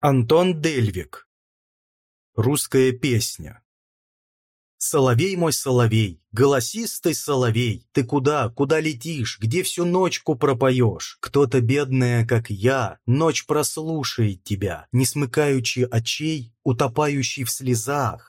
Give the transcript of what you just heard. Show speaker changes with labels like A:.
A: Антон Дельвик. Русская песня. Соловей мой соловей, голосистый соловей, Ты куда, куда летишь, где всю ночку пропоешь? Кто-то бедная, как я, ночь прослушает тебя, Не смыкаючи очей, утопающий в слезах,